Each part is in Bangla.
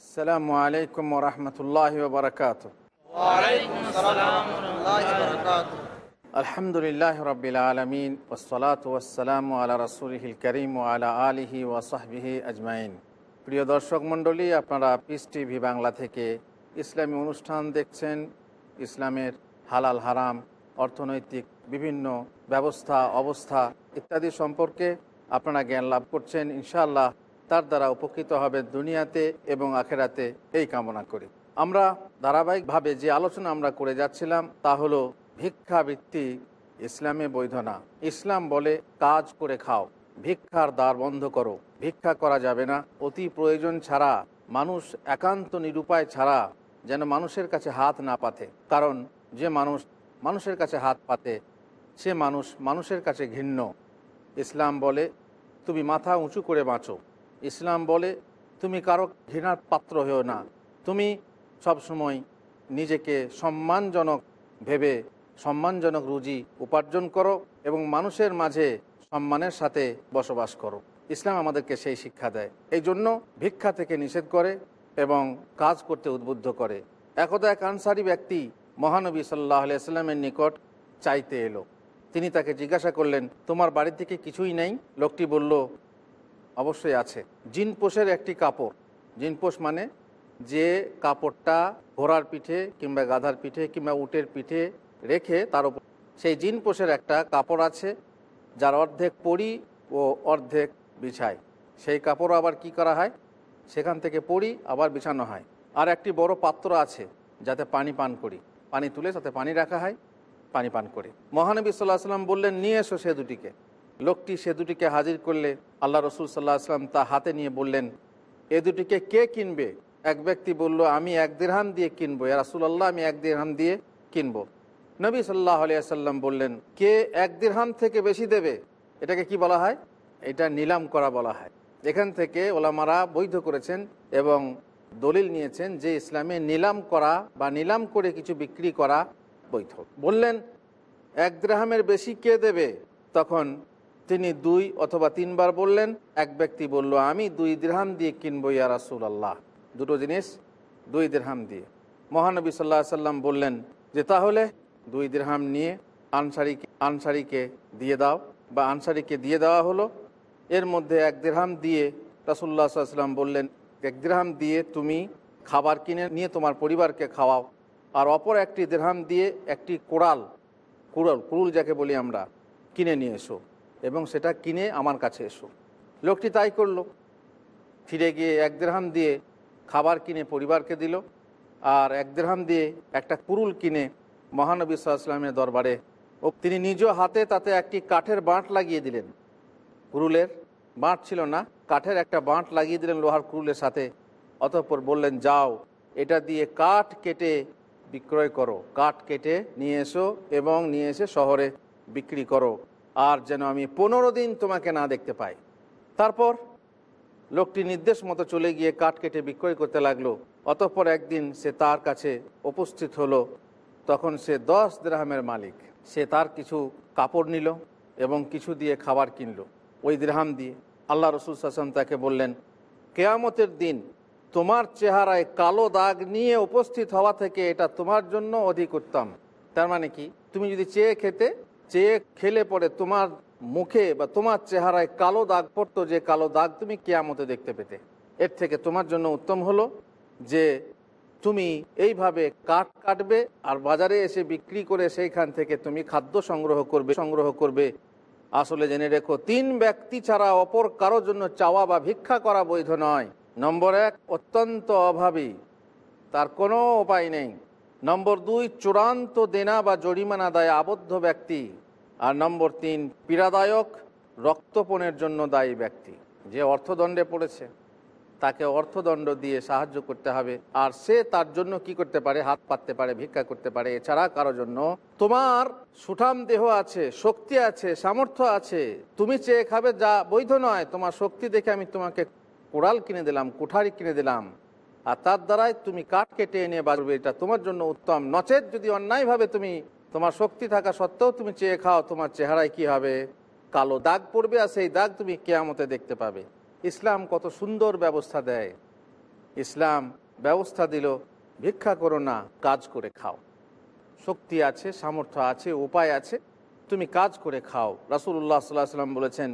আসসালামু আলাইকুম রহমতুল্লাহ বারকাত আলহামদুলিল্লাহ রবিল আলমিন ওসলাত ওসালাম আলা রসুলহিল করিম আলা আলিহি ওয়াসাহবিহি আজমাইন প্রিয় দর্শক মণ্ডলী আপনারা পিস টিভি বাংলা থেকে ইসলামী অনুষ্ঠান দেখছেন ইসলামের হালাল হারাম অর্থনৈতিক বিভিন্ন ব্যবস্থা অবস্থা ইত্যাদি সম্পর্কে আপনারা জ্ঞান লাভ করছেন ইনশাআল্লাহ তার দ্বারা উপকৃত হবে দুনিয়াতে এবং আখেরাতে এই কামনা করি। আমরা ধারাবাহিকভাবে যে আলোচনা আমরা করে যাচ্ছিলাম তা হলো ভিক্ষাবৃত্তি ইসলামে বৈধ না। ইসলাম বলে কাজ করে খাও, ভিক্ষার দ্বার বন্ধ করো। ভিক্ষা করা যাবে না, অতি প্রয়োজন ছাড়া, মানুষ একান্ত নিরুপায় ছাড়া যেন মানুষের কাছে হাত না পাতে। কারণ যে মানুষ মানুষের কাছে হাত পাতে, সে মানুষ মানুষের কাছে ঘৃণ্য। ইসলাম বলে, তুমি মাথা উঁচু করে বাঁচো। ইসলাম বলে, তুমি কারও ঘৃণার পাত্র হও না। তুমি সবসময় নিজেকে সম্মানজনক ভেবে, সম্মানজনক রুজি উপার্জন করো এবং মানুষের মাঝে সম্মানের সাথে বসবাস করো। ইসলাম আমাদেরকে সেই শিক্ষা দেয়। এই জন্য ভিক্ষা থেকে নিষেধ করে এবং কাজ করতে উদ্বুদ্ধ করে। একদা এক আনসারি ব্যক্তি মহানবী সাল্লাহ আলিয়াল্লামের নিকট চাইতে এলো। তিনি তাকে জিজ্ঞাসা করলেন, তোমার বাড়ির থেকে কিছুই নেই? লোকটি বলল অবশ্যই আছে। জিনপোষের একটি কাপড়। জিনপোষ মানে যে কাপড়টা ঘোড়ার পিঠে কিংবা গাধার পিঠে কিংবা উটের পিঠে রেখে তার উপর সেই জিনপোষের একটা কাপড় আছে, যার অর্ধেক পরি ও অর্ধেক বিছায়। সেই কাপড় আবার কি করা হয়? সেখান থেকে পরি আবার বিছানো হয়। আর একটি বড় পাত্র আছে, যাতে পানি পান করি। পানি তুলে তাতে পানি রাখা হয়, পানি পান করি। মহানবী সাল্লাহ সাল্লাম বললেন, নিয়ে এসো সে দুটিকে। লোকটি সে দুটিকে হাজির করলে আল্লাহ রসুল সাল্লাহ আসলাম তা হাতে নিয়ে বললেন, এ দুটিকে কে কিনবে? এক ব্যক্তি বলল, আমি এক দেড়হাম দিয়ে কিনবো রাসুল্লাহ আমি এক দেড়হাম দিয়ে কিনবো। নবী সাল্লাহ আলিয়াল্লাম বললেন, কে এক দেড়হাম থেকে বেশি দেবে? এটাকে কি বলা হয়? এটা নিলাম করা বলা হয়। এখান থেকে ওলামারা বৈধ করেছেন এবং দলিল নিয়েছেন যে ইসলামে নিলাম করা বা নিলাম করে কিছু বিক্রি করা বৈধ। বললেন, এক দ্রাহামের বেশি কে দেবে? তখন তিনি দুই অথবা তিনবার বললেন, এক ব্যক্তি বলল, আমি দুই দিরহাম দিয়ে কিনবো ইয়া রাসুল আল্লাহ দুটো জিনিস দুই দিরহাম দিয়ে। মহানবী সাল্লাহ সাল্লাম বললেন যে, তাহলে দুই দিরহাম নিয়ে আনসারিকে আনসারিকে দিয়ে দাও। বা আনসারিকে দিয়ে দেওয়া হলো। এর মধ্যে এক দিরহাম দিয়ে রাসুল্লাহ সাল্লাম বললেন, এক দিরহাম দিয়ে তুমি খাবার কিনে নিয়ে তোমার পরিবারকে খাওয়াও। আর অপর একটি দেড়হাম দিয়ে একটি কোড়াল, কুড়াল, কুড়ুল যাকে বলি আমরা, কিনে নিয়ে এসো। এবং সেটা কিনে আমার কাছে এসো। লোকটি তাই করল। ফিরে গিয়ে এক দেড়হাম দিয়ে খাবার কিনে পরিবারকে দিল আর এক দেড়হাম দিয়ে একটা কুরুল কিনে মহানবী সাল্লামের দরবারে ও তিনি নিজ হাতে তাতে একটি কাঠের বাঁট লাগিয়ে দিলেন। কুরুলের বাঁট ছিল না, কাঠের একটা বাঁট লাগিয়ে দিলেন লোহার কুরুলের সাথে। অতঃপর বললেন, যাও, এটা দিয়ে কাঠ কেটে বিক্রয় করো, কাঠ কেটে নিয়ে এসো এবং নিয়ে এসে শহরে বিক্রি করো। আর যেন আমি পনেরো দিন তোমাকে না দেখতে পাই। তারপর লোকটি নির্দেশ মতো চলে গিয়ে কাঠ কেটে বিক্রয় করতে লাগল। অতঃপর একদিন সে তার কাছে উপস্থিত হলো। তখন সে দশ দ্রাহামের মালিক। সে তার কিছু কাপড় নিল এবং কিছু দিয়ে খাবার কিনলো। ওই দ্রাহাম দিয়ে আল্লাহ রসুল হাসান তাকে বললেন, কেয়ামতের দিন তোমার চেহারায় কালো দাগ নিয়ে উপস্থিত হওয়া থেকে এটা তোমার জন্য অধিক উত্তম। তার মানে কি? তুমি যদি চেয়ে খেতে চেয়ে খেলে পরে তোমার মুখে বা তোমার চেহারায় কালো দাগ পড়তো, যে কালো দাগ তুমি কেয়ামতে দেখতে পেতে। এর থেকে তোমার জন্য উত্তম হলো যে তুমি এইভাবে কাঠ কাটবে আর বাজারে এসে বিক্রি করে সেইখান থেকে তুমি খাদ্য সংগ্রহ করবে সংগ্রহ করবে। আসলে জেনে রেখো, তিন ব্যক্তি ছাড়া অপর কারোর জন্য চাওয়া বা ভিক্ষা করা বৈধ নয়। নম্বর এক, অত্যন্ত অভাবী। তার কোনো উপায় নেই। নম্বর দুই, চূড়ান্ত দেনা বা জরিমানা দায় আবদ্ধ ব্যক্তি। আর নম্বর তিন, পীড়াদায়ক রক্তপণের জন্য দায়ী ব্যক্তি। যে অর্থদণ্ডে পড়েছে, তাকে অর্থদণ্ড দিয়ে সাহায্য করতে হবে। আর সে তার জন্য কি করতে পারে, হাত পাততে পারে, ভিক্ষা করতে পারে, এছাড়া কারও জন্য। তোমার সুঠাম দেহ আছে, শক্তি আছে, সামর্থ্য আছে, তুমি চেয়ে খাবে যা বৈধ নয়। তোমার শক্তি দেখে আমি তোমাকে কোড়াল কিনে দিলাম, কুঠারি কিনে দিলাম। আর তার দ্বারাই তুমি কাঠ কেটে এনে বাড়বে এটা তোমার জন্য উত্তম। নচেত যদি অন্যায়ভাবে তুমি তোমার শক্তি থাকা সত্ত্বেও তুমি চেয়ে খাও তোমার চেহারায় কি হবে। কালো দাগ পড়বে আর সেই দাগ তুমি কেয়ামতে দেখতে পাবে। ইসলাম কত সুন্দর ব্যবস্থা দেয়। ইসলাম ব্যবস্থা দিল, ভিক্ষা করো না, কাজ করে খাও। শক্তি আছে, সামর্থ্য আছে, উপায় আছে, তুমি কাজ করে খাও। রাসুল্লাহ সাল্লাহ সাল্লাম বলেছেন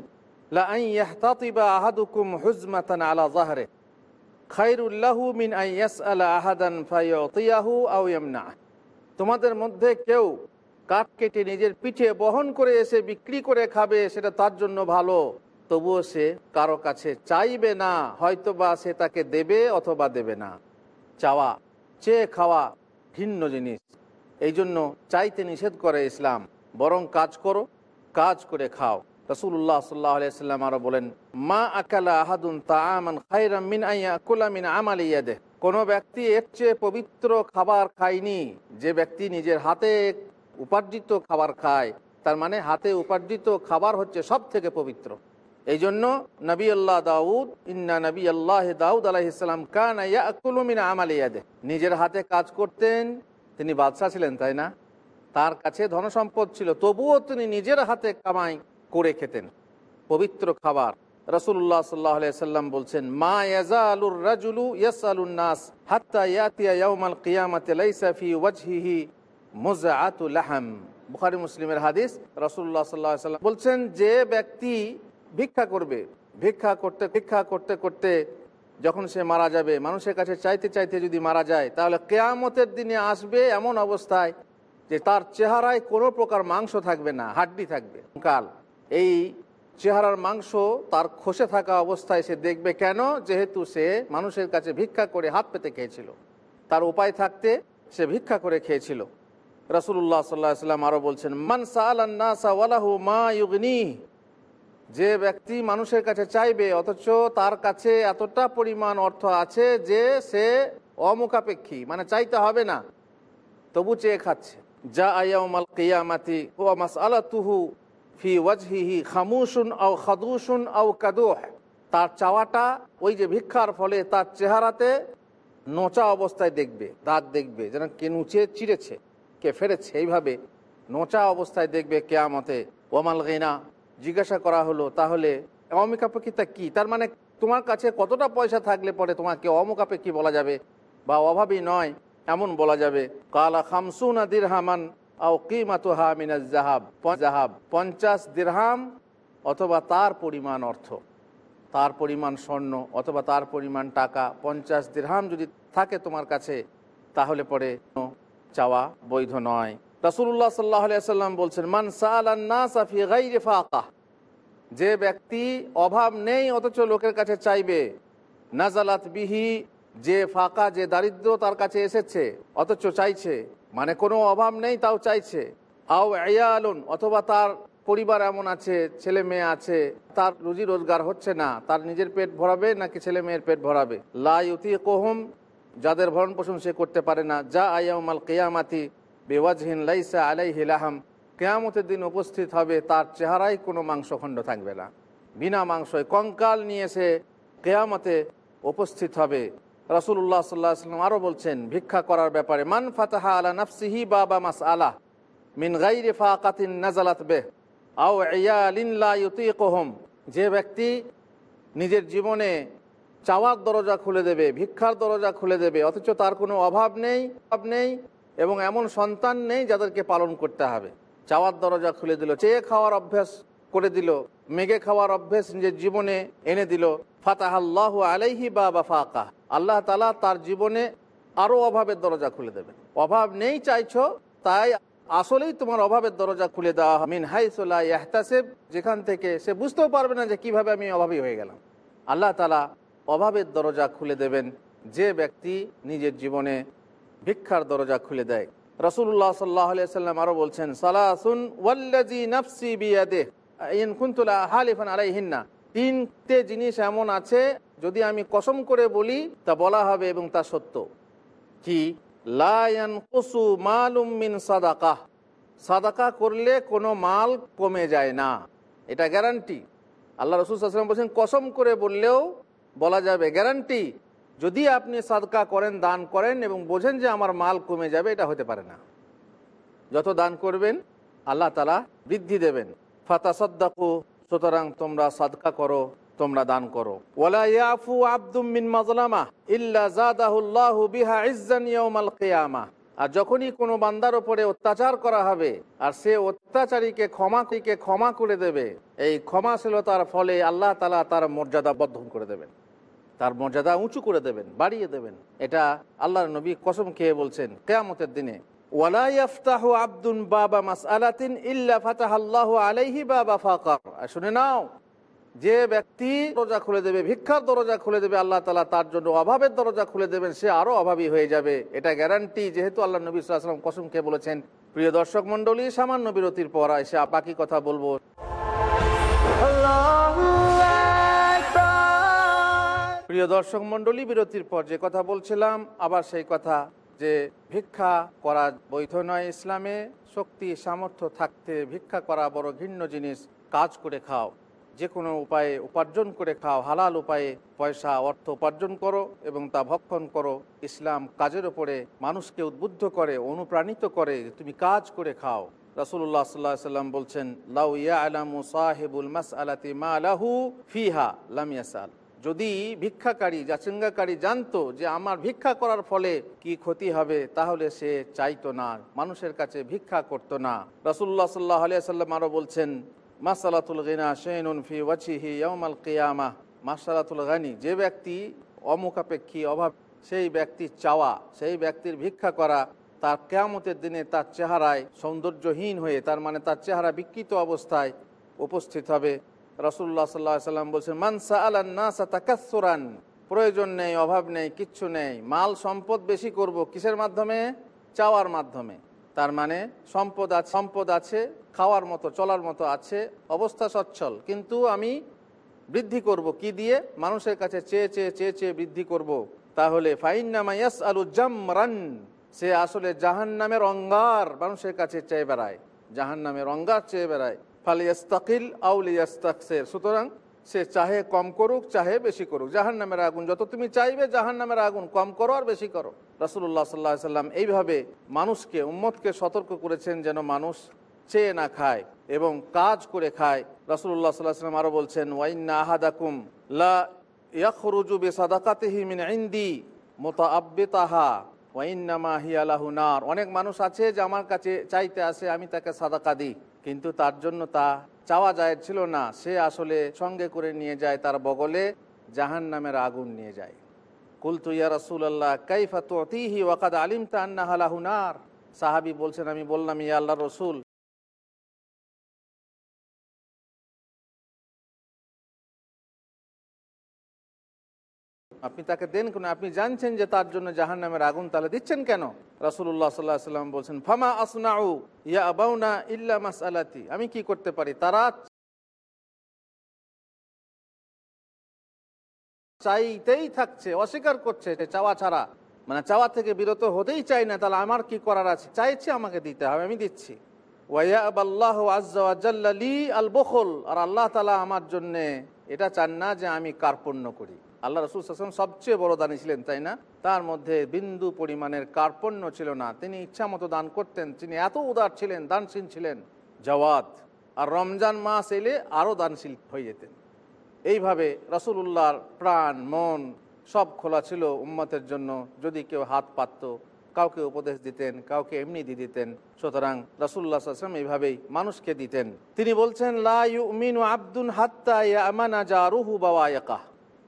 খাইরুল্লাহু মিন আহাদান ফায়ুতিয়াহু আও ইয়ামনা তোমাদের মধ্যে কেউ কাঠ কেটে নিজের পিঠে বহন করে এসে বিক্রি করে খাবে, সেটা তার জন্য ভালো। তবুও সে কারও কাছে চাইবে না হয়তো বা সে তাকে দেবে অথবা দেবে না। চাওয়া, চেয়ে খাওয়া ভিন্ন জিনিস। এই জন্য চাইতে নিষেধ করে ইসলাম, বরং কাজ করো, কাজ করে খাও। রসুল্লাহ সাল্লাহ সাল্লাম আরও বলেন, মা আকালা আহাদুন তাআমান খাইরাম মিন আইয়া কুলা মিন আমাল ইয়াদে কোনো ব্যক্তি এর চেয়ে পবিত্র খাবার খায়নি। যে ব্যক্তি নিজের হাতে উপার্জিত খাবার খায়, তার মানে হাতে উপার্জিত খাবার হচ্ছে সব থেকে পবিত্র। এই জন্য নবী আল্লাহ দাউদ, ইন্না নবী আল্লাহ দাউদ আলাইসালাম কান মিন আমাল ইয়াদে নিজের হাতে কাজ করতেন, তিনি বাদশাহ ছিলেন, তাই না? তার কাছে ধনসম্পদ ছিল, তবুও তিনি নিজের হাতে কামাই করে খেতেন। পবিত্র খাবার। রসুল্লাহ সাল্লাহ সাল্লাম বলছেন, মা ইয়াজা আলুর রাজুলু ইয়াস আলুন নাস হাত্তা ইয়াতিয়া ইয়াউমাল কিয়ামাতে লাইসা ফি ওয়াজহিহি মুজাআতুল লাহাম। বুখারী মুসলিমের হাদিস রসুল্লাহ সাল্লাহ সাল্লাম বলছেন, যে ব্যক্তি ভিক্ষা করবে, ভিক্ষা করতে ভিক্ষা করতে করতে যখন সে মারা যাবে, মানুষের কাছে চাইতে চাইতে যদি মারা যায়, তাহলে কেয়ামতের দিনে আসবে এমন অবস্থায় যে তার চেহারায় কোনো প্রকার মাংস থাকবে না, হাড্ডি থাকবে, কাল। এই চেহারার মাংস তার খসে থাকা অবস্থায় সে দেখবে কেন? যেহেতু সে মানুষের কাছে ভিক্ষা করে হাত পেতে খেয়েছিল। তার উপায় থাকতে সে ভিক্ষা করে খেয়েছিল। রসুল্লাহ সাল্লাহ সাল্লাম আরও বলছেন, মান সাহু মা ইউগনি যে ব্যক্তি মানুষের কাছে চাইবে, অথচ তার কাছে এতটা পরিমাণ অর্থ আছে যে সে অমুখাপেক্ষী মানে চাইতে হবে না। তবু চেয়ে খাচ্ছে। যা আয়াউমাল কিয়ামাতি ও মাস আলা তুহু ফি ওয়াজহিহি খামুসুন আও খাদুসুন আও কাদুহ। তার চাওয়াটা ওই যে ভিক্ষার ফলে তার চেহারাতে নোচা অবস্থায় দেখবে, দাঁত দেখবে, যেন কে নুচে চিড়েছে, কে ফেরেছে। এইভাবে নোচা অবস্থায় দেখবে কেয়ামতে। ওমাল গেনা, জিজ্ঞাসা করা হলো, তাহলে অমিকাপেক্ষিতা কি? তার মানে তোমার কাছে কতটা পয়সা থাকলে পরে তোমাকে অমুখাপেক্ষী বলা যাবে? বা অভাবী নয়, এমন বলা যাবে। কালা খামসুন দিরহামান আও কিমাতু হামিনা জাহাব জাহাব পঞ্চাশ দিরহাম অথবা তার পরিমাণ অর্থ। তার পরিমাণ স্বর্ণ অথবা তার পরিমাণ টাকা, পঞ্চাশ দিরহাম যদি থাকে তোমার কাছে, তাহলে পরে চাওয়া বৈধ নয়। রাসুল্লাহ সাল্লাহ সাল্লাম বলছেন, মান সাফি গাইরে ফাঁকা যে ব্যক্তি অভাব নেই অথচ লোকের কাছে চাইবে, নাজালাত বিহি যে ফাঁকা, যে দারিদ্র তার কাছে এসেছে, অথচ চাইছে মানে কোনো অভাব নেই, তাও চাইছে। আও আয়ালুন অথবা তার পরিবার এমন আছে, ছেলে মেয়ে আছে, তার রুজি রোজগার হচ্ছে না, তার নিজের পেট ভরাবে নাকি ছেলে মেয়ের পেট ভরাবে? লাইতি কোহম যাদের ভরণ পোষণ সে করতে পারে না। যা আয়ামাল কেয়ামাতি বেওয়াজহীন লাইসা আলাই হিলাহাম কেয়ামতের দিন উপস্থিত হবে, তার চেহারায় কোনো মাংসখণ্ড থাকবে না। বিনা মাংসয় কঙ্কাল নিয়ে সে কেয়ামতে উপস্থিত হবে। রসুল্লাহ সাল্লাহ সাল্লাম আরও বলছেন, ভিক্ষা করার ব্যাপারে, মান ফাতাহা আলা নাফসিহি বাবা মাস আলা মিন গাইরে ফাকাতিন নাজালাত বে আও ইয়ালিনলাহম যে ব্যক্তি নিজের জীবনে চাওয়ার দরজা খুলে দেবে, ভিক্ষার দরজা খুলে দেবে, অথচ তার কোনো অভাব নেই অভাব নেই, এবং এমন সন্তান নেই যাদেরকে পালন করতে হবে। চাওয়ার দরজা খুলে দিল, চেয়ে খাওয়ার অভ্যাস করে দিল মেঘে খাওয়ার অভ্যেস নিজের জীবনে এনে দিল ফাতাহ আল্লাহ আলাইহি বা বা ফাঁকা। আল্লাহ তালা তার জীবনে আরও অভাবের দরজা খুলে দেবেন। অভাব নেই চাইছো, তাই আসলেই তোমার অভাবের দরজা খুলে দেওয়া মিন হাইসোলা যেখান থেকে সে বুঝতেও পারবে না যে কীভাবে আমি অভাবী হয়ে গেলাম। আল্লাহ তালা অভাবের দরজা খুলে দেবেন। যে ব্যক্তি নিজের জীবনে ভিক্ষার দরজা খুলে দেয়। রসুল্লাহ সাল্লাহ সাল্লাম আরও বলছেন, সালাসুন ওয়াল্লাজি নফসি বিয়াদে ইন কুন্তুলা হালিফান আলাইহিন্না। তিনটে জিনিস এমন আছে, যদি আমি কসম করে বলি, তা বলা হবে এবং তা সত্য। কি? কুসু সাদাকা। সাদাকা করলে কোনো মাল কমে যায় না। এটা গ্যারান্টি। আল্লাহ রসুল আসলাম বলছেন, কসম করে বললেও বলা যাবে, গ্যারান্টি। যদি আপনি সাদকা করেন, দান করেন এবং বোঝেন যে আমার মাল কমে যাবে, এটা হতে পারে না। যত দান করবেন, আল্লাহ তালা বৃদ্ধি দেবেন। ফাতা সদ্দাকু সুতরাং তোমরা সাদকা করো, তোমরা দান করো। ইয়াফু মাজলামা জাদাহুল্লাহু বিহা আর যখনই কোনো বান্দার ওপরে অত্যাচার করা হবে, আর সে অত্যাচারীকে ক্ষমা, কে ক্ষমা করে দেবে, এই ক্ষমাশীলতার ফলে আল্লাহ তালা তার মর্যাদা বদ্ধন করে দেবেন। তার মর্যাদা উঁচু করে দেবেন, বাড়িয়ে দেবেন। এটা আল্লাহর নবী কসম খেয়ে বলছেন, কেয়ামতের দিনে। আব্দুন বাবা মাসআলাতিন ইল্লা ফাতাহাল্লাহু আলাইহি বাবা ফাকার। শুনে নাও যে ব্যক্তি দরজা খুলে দেবে ভিক্ষার দরজা খুলে দেবে আল্লাহ তালা তার জন্য অভাবের দরজা খুলে দেবেন সে আরও অভাবী হয়ে যাবে। এটা গ্যারান্টি যেহেতু আল্লাহ নবী সাল্লাম কসম খেয়ে বলেছেন প্রিয় দর্শক মন্ডলী সামান্য বিরতির পর এসে বাকি কথা বলব। প্রিয় দর্শক মন্ডলী বিরতির পর যে কথা বলছিলাম আবার সেই কথা। যে ভিক্ষা করা বৈধ নয় ইসলামে, শক্তি, সামর্থ্য থাকতে ভিক্ষা করা বড় ঘিন্ন জিনিস, কাজ করে খাও। যে কোনো উপায়ে উপার্জন করে খাও, হালাল উপায়ে পয়সা, অর্থ উপার্জন করো এবং তা ভক্ষণ করো। ইসলাম কাজের ওপরে মানুষকে উদ্বুদ্ধ করে, অনুপ্রাণিত করে তুমি কাজ করে খাও। রাসুল্লাহ সাল্লাহ সাল্লাম বলছেন, লাউ ইয়া আলামু সাহেবুল মাস আলাতি মা আলাহু ফিহা লামিয়াসাল যদি ভিক্ষাকারী যাচেঙ্গাকারী জানতো যে আমার ভিক্ষা করার ফলে কি ক্ষতি হবে, তাহলে সে চাইতো না, মানুষের কাছে ভিক্ষা করতো না। রাসুল্লাহ সাল্লাহ আলিয়া আরও বলছেন, মাসালাতুল গিনা শেনুন ফি ওয়াচিহি ইয়মাল কিয়ামা। মাসালাতুল গানি, যে ব্যক্তি অমুখাপেক্ষী অভাব, সেই ব্যক্তির চাওয়া, সেই ব্যক্তির ভিক্ষা করা, তার কেয়ামতের দিনে তার চেহারায় সৌন্দর্যহীন হয়ে, তার মানে তার চেহারা বিকৃত অবস্থায় উপস্থিত হবে। রসুল্লাহ সাল্লাহ সাল্লাম বলছেন মানসা আলান্নাসাতাকাসুরান প্রয়োজন নেই, অভাব নেই, কিচ্ছু নেই। মাল সম্পদ বেশি করব কিসের মাধ্যমে? চাওয়ার মাধ্যমে। তার মানে সম্পদ আছে সম্পদ আছে, খাওয়ার মতো, চলার মতো আছে, অবস্থা সচ্ছল। কিন্তু আমি বৃদ্ধি করব কি দিয়ে? মানুষের কাছে চেয়ে চেয়ে চেয়ে চেয়ে বৃদ্ধি করব। তাহলে ফাইন নামা ফাইনামাইয়াস আলু জামরান, সে আসলে জাহান নামের অঙ্গার মানুষের কাছে চেয়ে বেড়ায়। জাহান নামের অঙ্গার চেয়ে বেড়ায়। ফালিয়াস্তাকিল আউলিয়াস্তাকসের সুতরাং সে চাহে কম করুক, চাহে বেশি করুক। জাহান নামের আগুন যত তুমি চাইবে জাহান নামের আগুন কম করো আর বেশি করো। রাসুল্লাহ সাল্লাহ সাল্লাম এইভাবে মানুষকে, উম্মতকে সতর্ক করেছেন যেন মানুষ চেয়ে না খায় এবং কাজ করে খায়। রাসুল্লাহ সাল্লাহ সাল্লাম আরও বলছেন ওয়াইন্না আহাদাকুম লা বেসাদাকাতিহি মিন মোতা আব্বেতাহা ওয়াইন্নামা হিয়ালাহু নার। অনেক মানুষ আছে যে আমার কাছে চাইতে আসে, আমি তাকে সাদাকা দিই। কিন্তু তার জন্য তা চাওয়া যায় ছিল না। সে আসলে সঙ্গে করে নিয়ে যায় তার বগলে জাহান নামের আগুন নিয়ে যায়। কুলতু, ইয়া রসুল্লাহ কাইফা তুতিহি ওয়াকাদ আলিমতা তান্না হালাহুনার সাহাবী বলছেন, আমি বললাম, ইয়া আল্লাহ রসুল আপনি তাকে দেন কেন? আপনি জানছেন যে তার জন্য জাহান নামের আগুন তাহলে দিচ্ছেন কেন? রাসুল্লাহ সাল্লাহ সাল্লাম বলছেন, ফামা আসনাউ ইয়া আবাউনা ইল্লা মাস আলাতি আমি কি করতে পারি? তারা চাইতেই থাকছে, অস্বীকার করছে চাওয়া ছাড়া। মানে চাওয়া থেকে বিরত হতেই চাই না, তাহলে আমার কি করার আছে? চাইছে আমাকে দিতে হবে, আমি দিচ্ছি। আল আর আল্লাহ তালা আমার জন্যে এটা চান না যে আমি কার্পণ্য করি। আল্লাহ রসুল আসলাম সবচেয়ে বড় দানি ছিলেন, তাই না? তার মধ্যে বিন্দু পরিমাণের কার্পণ্য ছিল না। তিনি ইচ্ছা মতো দান করতেন, তিনি এত উদার ছিলেন, দানশীল ছিলেন। জওয়াদ আর রমজান মাস এলে আরও দানশীল হয়ে যেতেন। এইভাবে রসুল্লাহর প্রাণ, মন সব খোলা ছিল উম্মতের জন্য। যদি কেউ হাত পাতত, কাউকে উপদেশ দিতেন, কাউকে এমনি দিয়ে দিতেন, সুতরাং রসুল্লাহ আসলাম এইভাবেই মানুষকে দিতেন। তিনি বলছেন, লা ইউমিনু আব্দুন হাত্তা রুহু বাবা বাওয়ায়াকা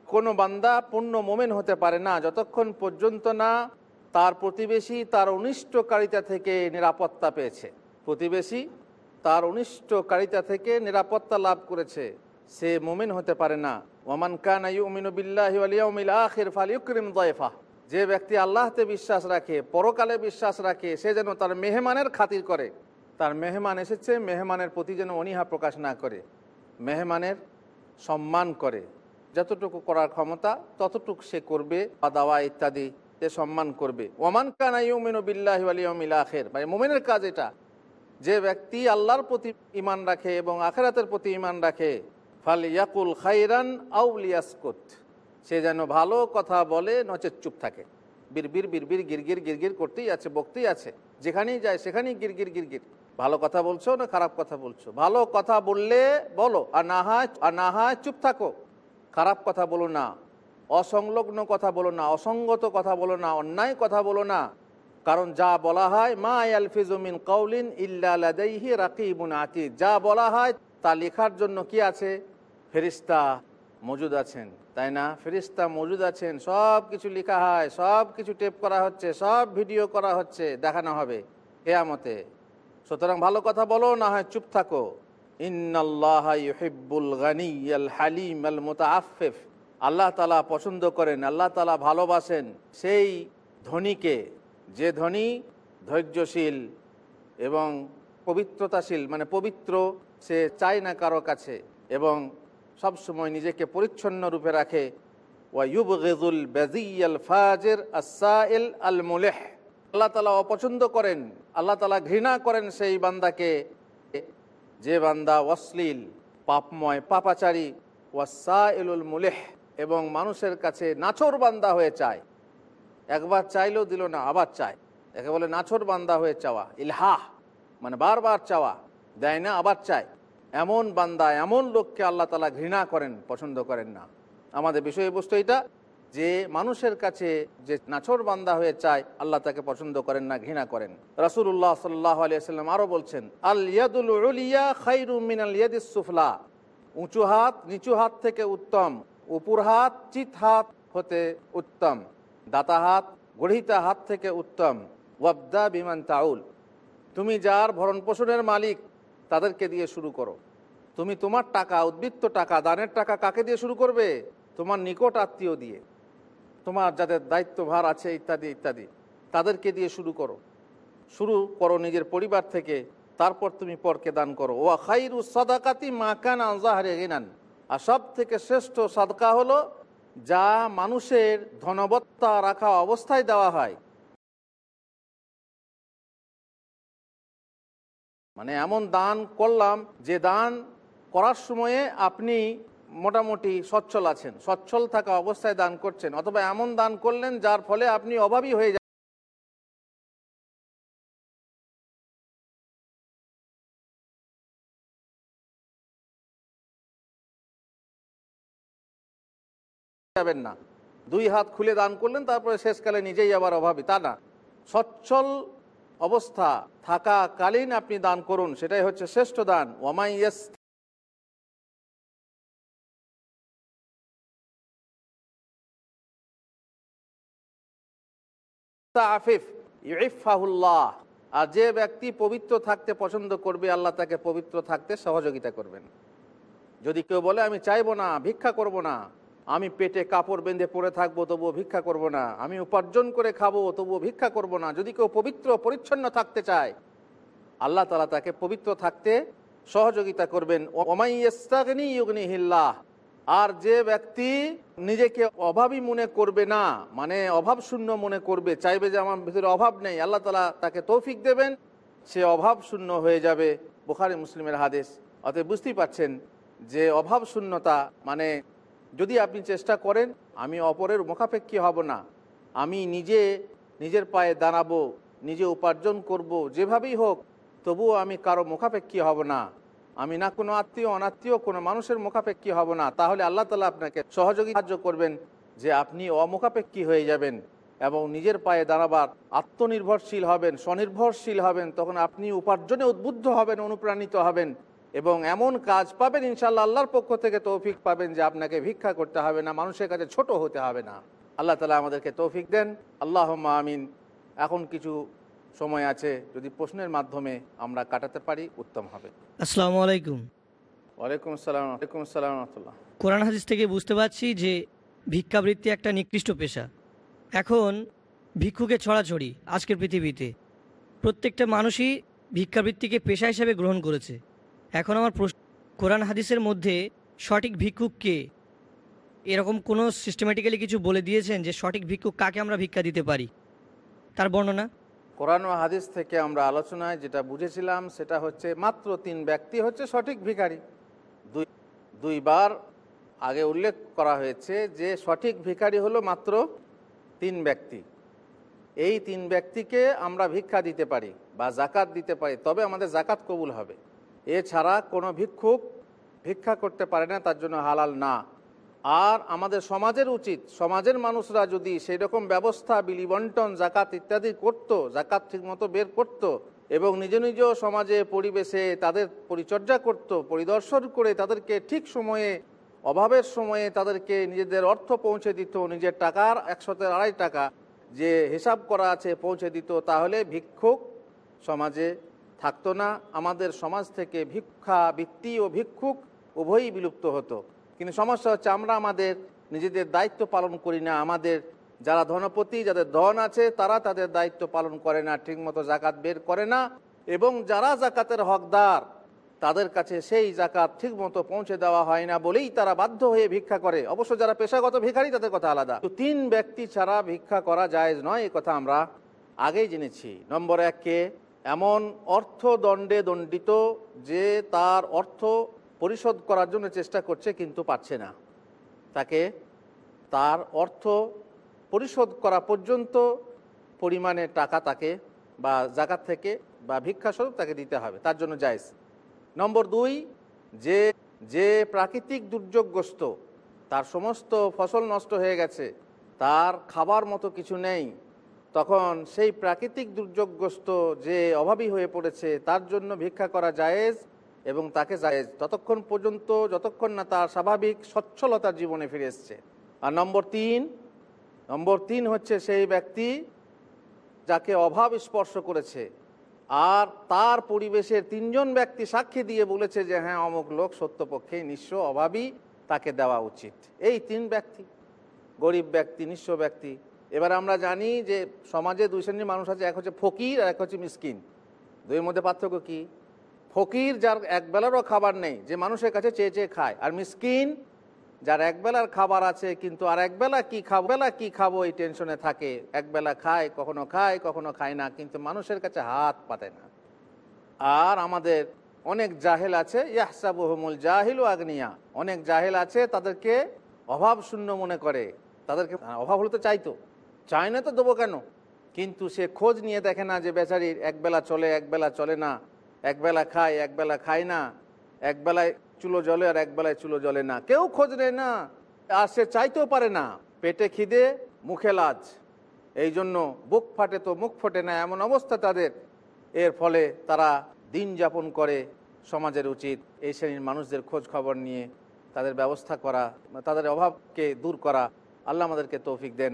কোনো বান্দা পূর্ণ মোমেন হতে পারে না। যতক্ষণ পর্যন্ত না তার প্রতিবেশী তার অনিষ্টকারিতা থেকে নিরাপত্তা পেয়েছে। প্রতিবেশী তার অনিষ্টকারিতা থেকে নিরাপত্তা লাভ করেছে। সে মোমেন হতে পারে না। ওমান ফালিউকরিম দয়ফা যে ব্যক্তি আল্লাহতে বিশ্বাস রাখে, পরকালে বিশ্বাস রাখে, সে যেন তার মেহমানের খাতির করে। তার মেহমান এসেছে, মেহমানের প্রতি যেন অনীহা প্রকাশ না করে। মেহমানের সম্মান করে। যতটুকু করার ক্ষমতা, ততটুকু সে করবে বা দাওয়া ইত্যাদি সে সম্মান করবে। ওমান কানাইমিন বিল্লাহ আখের। মানে মোমেনের কাজ এটা। যে ব্যক্তি আল্লাহর প্রতি ইমান রাখে এবং আখেরাতের প্রতি ইমান রাখে, ফাল ইয়াকুল খাইরান আউলিয়াসকুত সে যেন ভালো কথা বলে, নচেত চুপ থাকে। বিড়বির বিড়বির গিরগির গিরগির করতেই আছে, বকতেই আছে। যেখানেই যায়, সেখানেই গিরগির গিরগির। ভালো কথা বলছো না খারাপ কথা বলছো? ভালো কথা বললে বলো, আর না হয়, আর না হয় চুপ থাকো। খারাপ কথা বলো না, অসংলগ্ন কথা বলো না, অসঙ্গত কথা বলো না, অন্যায় কথা বলো না। কারণ যা বলা হয়, মা আলফিজুমিন কৌলিন ইল্লাহি রাকিবুন আতিদ। যা বলা হয়, তা লেখার জন্য কি আছে? ফেরিস্তা মজুদ আছেন, তাই না? ফেরিস্তা মজুদ আছেন, সব কিছু লেখা হয়, সব কিছু টেপ করা হচ্ছে, সব ভিডিও করা হচ্ছে, দেখানো হবে কেয়ামতে। সুতরাং ভালো কথা বলো, না হয় চুপ থাকো। গানি আল্লাহ তালা পছন্দ করেন, আল্লাহ তালা ভালোবাসেন সেই ধনীকে, যে ধনী ধৈর্যশীল এবং পবিত্রতাশীল মানে পবিত্র সে চায় না কারও কাছে এবং সবসময় নিজেকে পরিচ্ছন্ন রূপে রাখে। ওয়াইব ফাজের আসাইল আল মুলেহ আল্লাহ তালা অপছন্দ করেন, আল্লাহ তালা ঘৃণা করেন সেই বান্দাকে যে বান্দা অশ্লীল, পাপময়, পাপাচারী ওয়াসা এলুল মুলেহ, এবং মানুষের কাছে নাচর বান্দা হয়ে চায়। একবার চাইলেও দিল না, আবার চায়। একে বলে নাছর বান্দা হয়ে চাওয়া ইলহা মানে বারবার চাওয়া, দেয় না, আবার চায়। এমন বান্দা, এমন লোককে আল্লাহ তালা ঘৃণা করেন, পছন্দ করেন না। আমাদের বিষয়বস্তু এটা যে মানুষের কাছে যে নাছর বান্দা হয়ে চায়, আল্লাহ তাকে পছন্দ করেন না, ঘৃণা করেন। রাসুল্লাহ সাল্লাহ আলিয়াল্লাম আরও বলছেন, আল ইয়াদুল উলিয়া খাইরু মিনাল ইয়াদিস সুফলা। উঁচু হাত, নিচু হাত থেকে উত্তম, উপর হাত, চিত হাত হতে উত্তম, দাতা হাত গড়িতা হাত থেকে উত্তম। ওয়াবদা বিমান তাউল। তুমি যার ভরণ পোষণের মালিক, তাদেরকে দিয়ে শুরু করো। তুমি তোমার টাকা, উদ্বৃত্ত টাকা, দানের টাকা কাকে দিয়ে শুরু করবে? তোমার নিকট আত্মীয় দিয়ে। তোমার যাদের দায়িত্বভার আছে ইত্যাদি ইত্যাদি, তাদেরকে দিয়ে শুরু করো। শুরু করো নিজের পরিবার থেকে, তারপর তুমি পরকে দান করো। ওয়া খাইরু সাদাকাতি মাকান আজাহারে গিনান। আর সব থেকে শ্রেষ্ঠ সাদকা হলো, যা মানুষের ধনবত্তা রাখা অবস্থায় দেওয়া হয়। মানে এমন দান করলাম, যে দান করার সময়ে আপনি মোটামুটি সচ্ছল আছেন। সচ্ছল থাকা অবস্থায় দান করছেন, অথবা এমন দান করলেন যার ফলে আপনি অভাবী হয়ে যান। যাবেন না। দুই হাত খুলে দান করলেন, তারপরে শেষকালে নিজেই আবার অভাবী। তা না। সচ্ছল অবস্থা থাকাকালীন আপনি দান করুন, সেটাই হচ্ছে শ্রেষ্ঠ দান। ওয়ামাই ইফাহুল্লাহ আর যে ব্যক্তি পবিত্র থাকতে পছন্দ করবে, আল্লাহ তাকে পবিত্র থাকতে সহযোগিতা করবেন। যদি কেউ বলে, আমি চাইব না, ভিক্ষা করব না, আমি পেটে কাপড় বেঁধে পড়ে থাকব, তবুও ভিক্ষা করব না, আমি উপার্জন করে খাব, তবুও ভিক্ষা করব না, যদি কেউ পবিত্র, পরিচ্ছন্ন থাকতে চায়, আল্লাহ তালা তাকে পবিত্র থাকতে সহযোগিতা করবেন। হিল্লাহ আর যে ব্যক্তি নিজেকে অভাবী মনে করবে না মানে অভাব শূন্য মনে করবে, চাইবে যে আমার ভিতরে অভাব নেই, আল্লাহ তালা তাকে তৌফিক দেবেন, সে অভাব শূন্য হয়ে যাবে, বোখারি মুসলিমের হাদেশ অতএব বুঝতেই পাচ্ছেন যে অভাব শূন্যতা মানে যদি আপনি চেষ্টা করেন, আমি অপরের মুখাপেক্ষী হব না, আমি নিজে নিজের পায়ে দাঁড়াবো, নিজে উপার্জন করব, যেভাবেই হোক, তবুও আমি কারও মুখাপেক্ষী হব না। আমি না কোনো আত্মীয়, অনাত্মীয়, কোনো মানুষের মুখাপেক্ষী হব না। তাহলে আল্লাহ তালা আপনাকে সহযোগী সাহায্য করবেন যে আপনি অমুখাপেক্ষী হয়ে যাবেন এবং নিজের পায়ে দাঁড়াবার আত্মনির্ভরশীল হবেন, স্বনির্ভরশীল হবেন, তখন আপনি উপার্জনে উদ্বুদ্ধ হবেন, অনুপ্রাণিত হবেন এবং এমন কাজ পাবেন ইনশাল্লাহ আল্লাহর পক্ষ থেকে তৌফিক পাবেন যে আপনাকে ভিক্ষা করতে হবে না, মানুষের কাছে ছোট হতে হবে না। আল্লাহ তালা আমাদেরকে তৌফিক দেন। আল্লাহ আমিন। এখন কিছু সময় আছে যদি প্রশ্নের মাধ্যমে আমরা কাটাতে পারি উত্তম হবে। আসসালামু আলাইকুম। ওয়ালাইকুম আসসালাম ওয়ালাইকুম আসসালাম রহমতুল্লাহ। কোরআন হাদিস থেকে বুঝতে পারছি যে ভিক্ষাবৃত্তি একটা নিকৃষ্ট পেশা। এখন ভিক্ষুকে ছড়াছড়ি আজকের পৃথিবীতে। প্রত্যেকটা মানুষই ভিক্ষাবৃত্তিকে পেশা হিসেবে গ্রহণ করেছে। এখন আমার প্রশ্ন কোরআন হাদিসের মধ্যে সঠিক ভিক্ষুককে এরকম কোনো সিস্টেমেটিক্যালি কিছু বলে দিয়েছেন যে সঠিক ভিক্ষুক কাকে আমরা ভিক্ষা দিতে পারি? তার বর্ণনা? কোরআন ও হাদিস থেকে আমরা আলোচনায় যেটা বুঝেছিলাম, সেটা হচ্ছে মাত্র তিন ব্যক্তি হচ্ছে সঠিক ভিখারি। দুই, দুইবার আগে উল্লেখ করা হয়েছে যে সঠিক ভিখারি হলো মাত্র তিন ব্যক্তি। এই তিন ব্যক্তিকে আমরা ভিক্ষা দিতে পারি বা জাকাত দিতে পারি, তবে আমাদের জাকাত কবুল হবে। এছাড়া কোনো ভিক্ষুক ভিক্ষা করতে পারে না, তার জন্য হালাল না। আর আমাদের সমাজের উচিত, সমাজের মানুষরা যদি সেই রকম ব্যবস্থা, বিলি বন্টন, জাকাত ইত্যাদি করত, জাকাত ঠিকমতো বের করত এবং নিজ নিজ সমাজে, পরিবেশে তাদের পরিচর্যা করত, পরিদর্শন করে তাদেরকে ঠিক সময়ে, অভাবের সময়ে তাদেরকে নিজেদের অর্থ পৌঁছে দিত, নিজের টাকার একশোতে আড়াই টাকা যে হিসাব করা আছে পৌঁছে দিত, তাহলে ভিক্ষুক সমাজে থাকতো না। আমাদের সমাজ থেকে ভিক্ষা বৃত্তি ও ভিক্ষুক উভয়ই বিলুপ্ত হতো। কিন্তু সমস্যা হচ্ছে আমরা আমাদের নিজেদের দায়িত্ব পালন করি না। আমাদের যারা ধনপতি, যাদের ধন আছে, তারা তাদের দায়িত্ব পালন করে না, ঠিকমতো জাকাত বের করে না। এবং যারা জাকাতের হকদার, তাদের কাছে সেই জাকাত ঠিকমতো পৌঁছে দেওয়া হয় না বলেই তারা বাধ্য হয়ে ভিক্ষা করে। অবশ্য যারা পেশাগত ভিখারি, তাদের কথা আলাদা। তো তিন ব্যক্তি ছাড়া ভিক্ষা করা যায় নয়, এ কথা আমরা আগেই জেনেছি। নম্বর এককে এমন অর্থদণ্ডে দণ্ডিত যে তার অর্থ পরিশোধ করার জন্য চেষ্টা করছে, কিন্তু পারছে না। তাকে তার অর্থ পরিশোধ করা পর্যন্ত পরিমাণে টাকা তাকে বা জাকাত থেকে বা ভিক্ষাস্বরূপ তাকে দিতে হবে। তার জন্য জায়জ। নম্বর দুই, যে যে প্রাকৃতিক দুর্যোগগ্রস্ত, তার সমস্ত ফসল নষ্ট হয়ে গেছে, তার খাবার মতো কিছু নেই, তখন সেই প্রাকৃতিক দুর্যোগগ্রস্ত যে অভাবী হয়ে পড়েছে, তার জন্য ভিক্ষা করা জায়েজ। এবং তাকে জায়েজ ততক্ষণ পর্যন্ত, যতক্ষণ না তার স্বাভাবিক সচ্ছলতার জীবনে ফিরে এসছে। আর নম্বর তিন নম্বর তিন হচ্ছে সেই ব্যক্তি যাকে অভাব স্পর্শ করেছে। আর তার পরিবেশের তিনজন ব্যক্তি সাক্ষী দিয়ে বলেছে যে হ্যাঁ অমুক লোক সত্যপক্ষে নিঃস্ব অভাবী তাকে দেওয়া উচিত। এই তিন ব্যক্তি, গরিব ব্যক্তি, নিঃস্ব ব্যক্তি। এবার আমরা জানি যে সমাজে দুই শ্রেণির মানুষ আছে, এক হচ্ছে ফকির আর এক হচ্ছে মিসকিন। দুইয়ের মধ্যে পার্থক্য কি? ফকির যার একবেলারও খাবার নেই, যে মানুষের কাছে চেয়ে চেয়ে খায়। আর মিসকিন যার একবেলার খাবার আছে, কিন্তু আর একবেলা কি খাব বেলা কি খাব এই টেনশনে থাকে। একবেলা খায়, কখনো খায় কখনো খায় না, কিন্তু মানুষের কাছে হাত পাতে না। আর আমাদের অনেক জাহেল আছে, ইয়াহসাবুহমুল জাহিল আগ্নিয়া। অনেক জাহেল আছে, তাদেরকে অভাব শূন্য মনে করে। তাদেরকে অভাব হলে তো চাইতো চায় না তো দেবো কেন? কিন্তু সে খোঁজ নিয়ে দেখে না যে বেচারির একবেলা চলে একবেলা চলে না। একবেলা খায় একবেলা খায় না। একবেলায় চুলো জলে আর একবেলায় চুলো জলে না। কেউ খোঁজ নেয় না, আর সে চাইতেও পারে না। পেটে খিদে, মুখে লাজ। এই জন্য বুক ফাটে তো মুখ ফোটে না, এমন অবস্থা তাদের। এর ফলে তারা দিন যাপন করে সমাজের উচিত এই শ্রেণির মানুষদের খোঁজ খবর নিয়ে তাদের ব্যবস্থা করা, তাদের অভাবকে দূর করা। আল্লাহ আমাদেরকে তৌফিক দেন।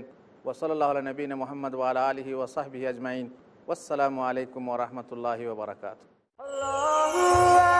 ওসলাল্লাহ নবীন মোহাম্মদ ওয়ালা আলহি ওসাহবি আজমাইন। আসসালামু আলাইকুম ওরহমতুল্লাহি ওবরাকাত Allah